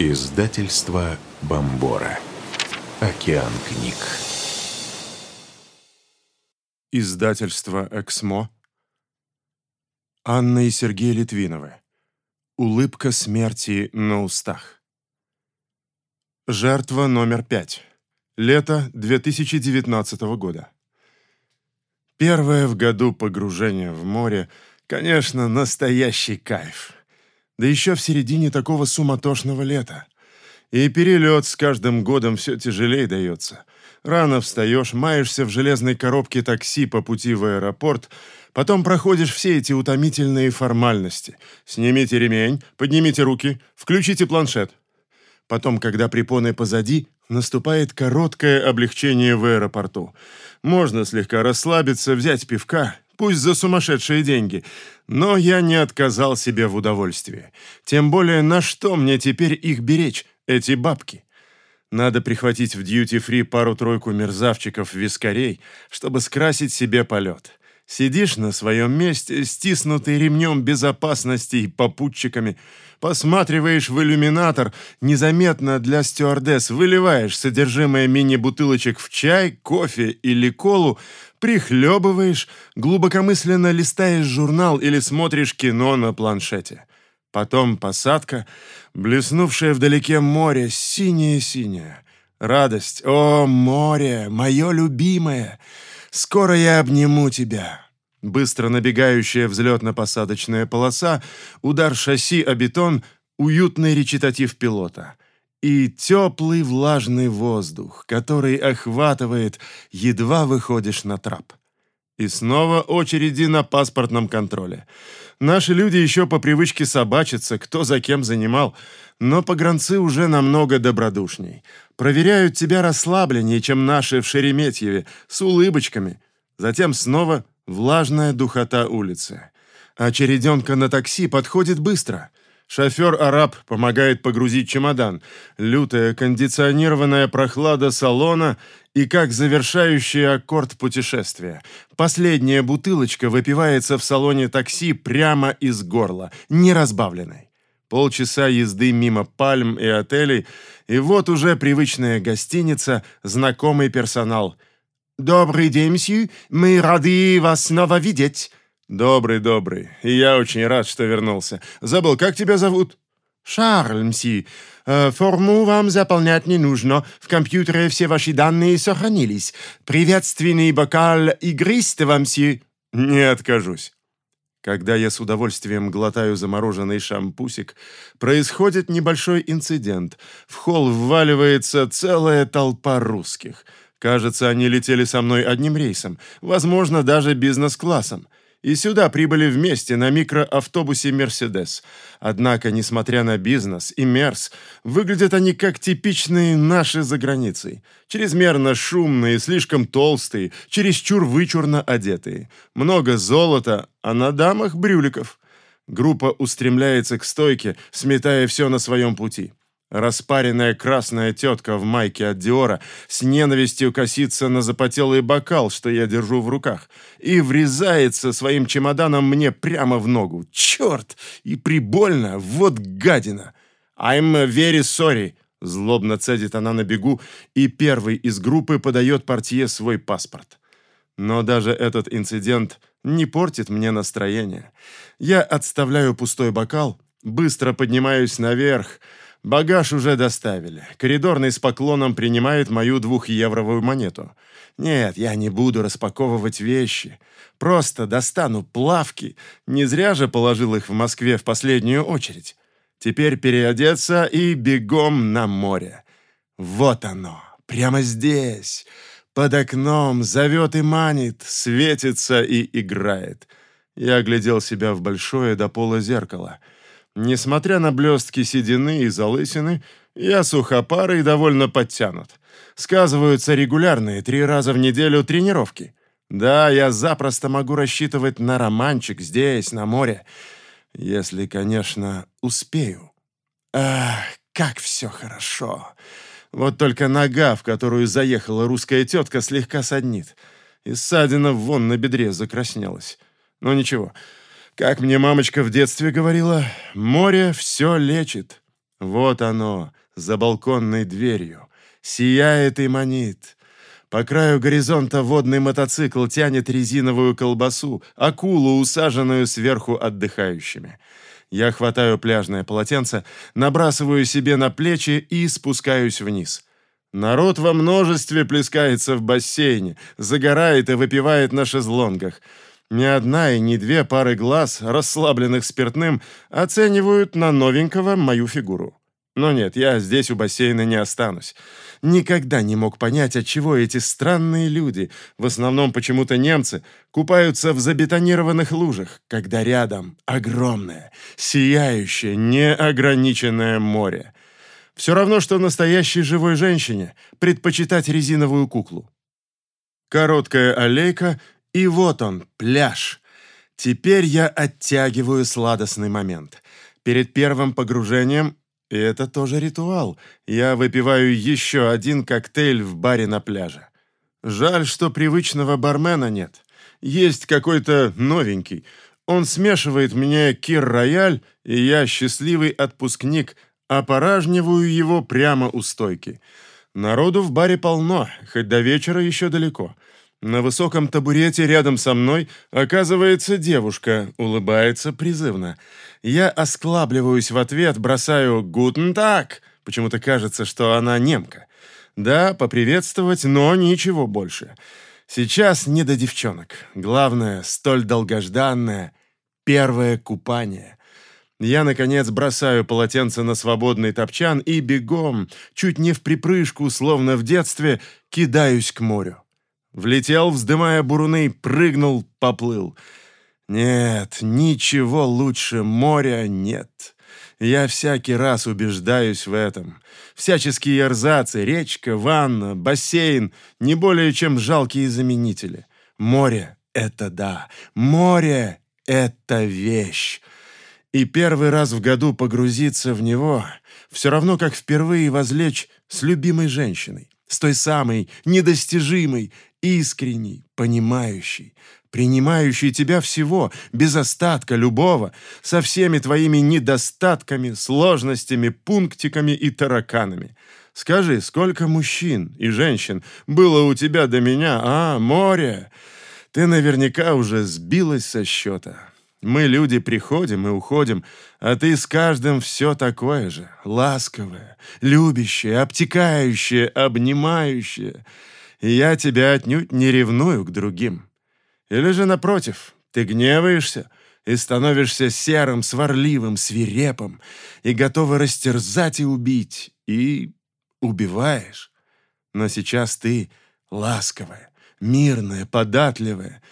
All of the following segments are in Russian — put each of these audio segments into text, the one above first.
Издательство Бомбора. Океан книг. Издательство «Эксмо». Анна и Сергей Литвиновы. Улыбка смерти на устах. Жертва номер пять. Лето 2019 года. Первое в году погружение в море, конечно, настоящий кайф да еще в середине такого суматошного лета. И перелет с каждым годом все тяжелее дается. Рано встаешь, маешься в железной коробке такси по пути в аэропорт, потом проходишь все эти утомительные формальности. Снимите ремень, поднимите руки, включите планшет. Потом, когда препоны позади, наступает короткое облегчение в аэропорту. Можно слегка расслабиться, взять пивка пусть за сумасшедшие деньги, но я не отказал себе в удовольствии. Тем более, на что мне теперь их беречь, эти бабки? Надо прихватить в дьюти-фри пару-тройку мерзавчиков-вискарей, чтобы скрасить себе полет. Сидишь на своем месте, стиснутый ремнем безопасности и попутчиками, посматриваешь в иллюминатор, незаметно для стюардесс выливаешь содержимое мини-бутылочек в чай, кофе или колу, прихлебываешь, глубокомысленно листаешь журнал или смотришь кино на планшете. Потом посадка, блеснувшее вдалеке море, синее-синее. Радость, о, море, мое любимое! Скоро я обниму тебя. Быстро набегающая взлетно-посадочная полоса, удар шасси о бетон, уютный речитатив пилота и теплый влажный воздух, который охватывает, едва выходишь на трап. И снова очереди на паспортном контроле. Наши люди еще по привычке собачатся, кто за кем занимал, но погранцы уже намного добродушней. Проверяют тебя расслабленнее, чем наши в Шереметьеве, с улыбочками. Затем снова влажная духота улицы. Очереденка на такси подходит быстро — Шофер-араб помогает погрузить чемодан. Лютая кондиционированная прохлада салона и как завершающий аккорд путешествия. Последняя бутылочка выпивается в салоне такси прямо из горла, не разбавленной. Полчаса езды мимо пальм и отелей, и вот уже привычная гостиница, знакомый персонал. «Добрый день, мсью, мы рады вас снова видеть». «Добрый, добрый. И я очень рад, что вернулся. Забыл, как тебя зовут?» «Шарль, мси. Э, форму вам заполнять не нужно. В компьютере все ваши данные сохранились. Приветственный бокал игристого, мси». «Не откажусь». Когда я с удовольствием глотаю замороженный шампусик, происходит небольшой инцидент. В холл вваливается целая толпа русских. Кажется, они летели со мной одним рейсом, возможно, даже бизнес-классом и сюда прибыли вместе на микроавтобусе «Мерседес». Однако, несмотря на бизнес и «Мерс», выглядят они как типичные наши за границей. Чрезмерно шумные, слишком толстые, чересчур вычурно одетые. Много золота, а на дамах брюликов. Группа устремляется к стойке, сметая все на своем пути. Распаренная красная тетка в майке от Диора с ненавистью косится на запотелый бокал, что я держу в руках, и врезается своим чемоданом мне прямо в ногу. Черт! И прибольно! Вот гадина! I'm very sorry! Злобно цедит она на бегу, и первый из группы подает портье свой паспорт. Но даже этот инцидент не портит мне настроение. Я отставляю пустой бокал, быстро поднимаюсь наверх, Багаж уже доставили. Коридорный с поклоном принимает мою двухевровую монету. Нет, я не буду распаковывать вещи. Просто достану плавки. Не зря же положил их в Москве в последнюю очередь. Теперь переодеться и бегом на море. Вот оно, прямо здесь. Под окном зовет и манит, светится и играет. Я оглядел себя в большое до пола зеркало — Несмотря на блестки седины и залысины, я сухопарый и довольно подтянут. Сказываются регулярные три раза в неделю тренировки. Да, я запросто могу рассчитывать на романчик здесь, на море, если, конечно, успею. Ах, как все хорошо. Вот только нога, в которую заехала русская тетка, слегка саднит. И ссадина вон на бедре закраснелась. Но ничего, как мне мамочка в детстве говорила, море все лечит. Вот оно, за балконной дверью. Сияет и манит. По краю горизонта водный мотоцикл тянет резиновую колбасу, акулу, усаженную сверху отдыхающими. Я хватаю пляжное полотенце, набрасываю себе на плечи и спускаюсь вниз. Народ во множестве плескается в бассейне, загорает и выпивает на шезлонгах. Ни одна и ни две пары глаз, расслабленных спиртным, оценивают на новенького мою фигуру. Но нет, я здесь у бассейна не останусь. Никогда не мог понять, отчего эти странные люди, в основном почему-то немцы, купаются в забетонированных лужах, когда рядом огромное, сияющее, неограниченное море. Все равно, что настоящей живой женщине предпочитать резиновую куклу. Короткая аллейка, и вот он, пляж. Теперь я оттягиваю сладостный момент. Перед первым погружением, и это тоже ритуал, я выпиваю еще один коктейль в баре на пляже. Жаль, что привычного бармена нет. Есть какой-то новенький. Он смешивает мне кир-рояль, и я счастливый отпускник – Опоражниваю его прямо у стойки. Народу в баре полно, хоть до вечера еще далеко. На высоком табурете рядом со мной оказывается девушка, улыбается призывно. Я осклабливаюсь в ответ, бросаю «Гутен так!» Почему-то кажется, что она немка. Да, поприветствовать, но ничего больше. Сейчас не до девчонок. Главное, столь долгожданное первое купание. Я, наконец, бросаю полотенце на свободный топчан и бегом, чуть не в припрыжку, словно в детстве, кидаюсь к морю. Влетел, вздымая буруны, прыгнул, поплыл. Нет, ничего лучше моря нет. Я всякий раз убеждаюсь в этом. Всяческие эрзацы, речка, ванна, бассейн — не более чем жалкие заменители. Море — это да, море — это вещь. И первый раз в году погрузиться в него все равно, как впервые возлечь с любимой женщиной, с той самой недостижимой, искренней, понимающей, принимающей тебя всего, без остатка любого, со всеми твоими недостатками, сложностями, пунктиками и тараканами. Скажи, сколько мужчин и женщин было у тебя до меня, а, море? Ты наверняка уже сбилась со счета. Мы, люди, приходим и уходим, а ты с каждым все такое же, ласковое, любящее, обтекающее, обнимающее. И я тебя отнюдь не ревную к другим. Или же, напротив, ты гневаешься и становишься серым, сварливым, свирепым, и готова растерзать и убить, и убиваешь. Но сейчас ты ласковая, мирная, податливая,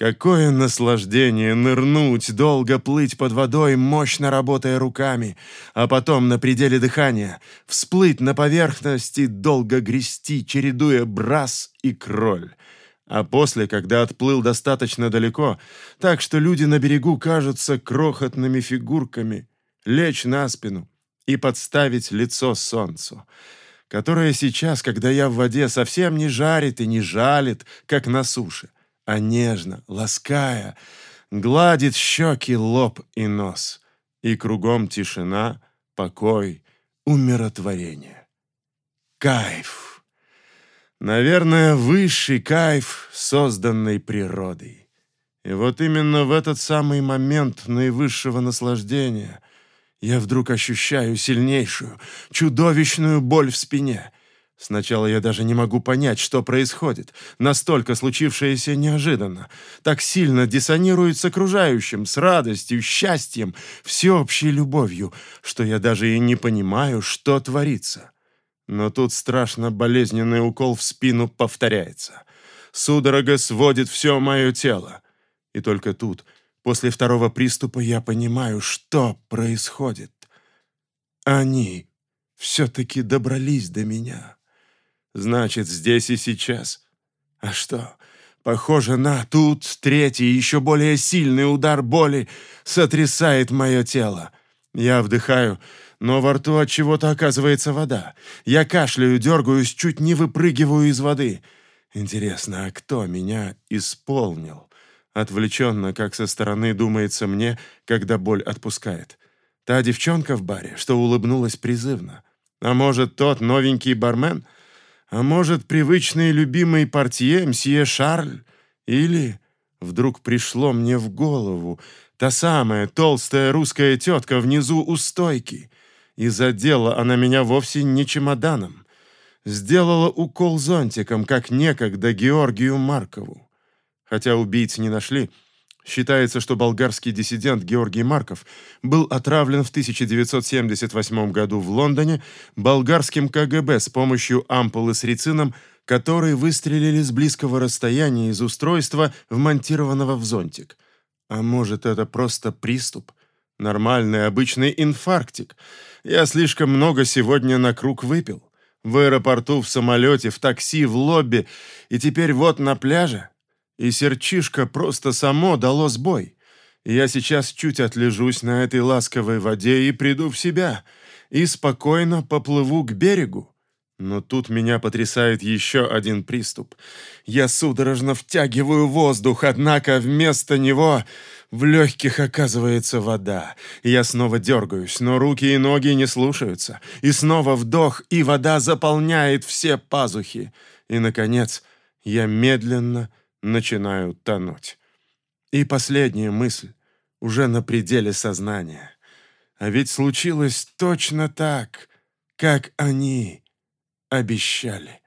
Какое наслаждение нырнуть, долго плыть под водой, мощно работая руками, а потом на пределе дыхания всплыть на поверхность и долго грести, чередуя брас и кроль. А после, когда отплыл достаточно далеко, так что люди на берегу кажутся крохотными фигурками, лечь на спину и подставить лицо солнцу, которое сейчас, когда я в воде, совсем не жарит и не жалит, как на суше, а нежно, лаская, гладит щеки, лоб и нос. И кругом тишина, покой, умиротворение. Кайф! Наверное, высший кайф, созданный природой. И вот именно в этот самый момент наивысшего наслаждения я вдруг ощущаю сильнейшую, чудовищную боль в спине — Сначала я даже не могу понять, что происходит. Настолько случившееся неожиданно. Так сильно диссонирует с окружающим, с радостью, счастьем, всеобщей любовью, что я даже и не понимаю, что творится. Но тут страшно болезненный укол в спину повторяется. Судорога сводит все мое тело. И только тут, после второго приступа, я понимаю, что происходит. Они все-таки добрались до меня. Значит, здесь и сейчас. А что? Похоже на тут третий, еще более сильный удар боли сотрясает мое тело. Я вдыхаю, но во рту от чего-то оказывается вода. Я кашляю, дергаюсь, чуть не выпрыгиваю из воды. Интересно, а кто меня исполнил? Отвлеченно, как со стороны думается мне, когда боль отпускает. Та девчонка в баре, что улыбнулась призывно. А может, тот новенький бармен? А может, привычный любимый портье мсье Шарль? Или... Вдруг пришло мне в голову та самая толстая русская тетка внизу у стойки. И задела она меня вовсе не чемоданом. Сделала укол зонтиком, как некогда Георгию Маркову. Хотя убийц не нашли, Считается, что болгарский диссидент Георгий Марков был отравлен в 1978 году в Лондоне болгарским КГБ с помощью ампулы с рицином, которые выстрелили с близкого расстояния из устройства, вмонтированного в зонтик. А может, это просто приступ? Нормальный обычный инфарктик. Я слишком много сегодня на круг выпил. В аэропорту, в самолете, в такси, в лобби. И теперь вот на пляже. И серчишка просто само дало сбой. Я сейчас чуть отлежусь на этой ласковой воде и приду в себя. И спокойно поплыву к берегу. Но тут меня потрясает еще один приступ. Я судорожно втягиваю воздух, однако вместо него в легких оказывается вода. Я снова дергаюсь, но руки и ноги не слушаются. И снова вдох, и вода заполняет все пазухи. И, наконец, я медленно начинаю тонуть. И последняя мысль, уже на пределе сознания. А ведь случилось точно так, как они обещали.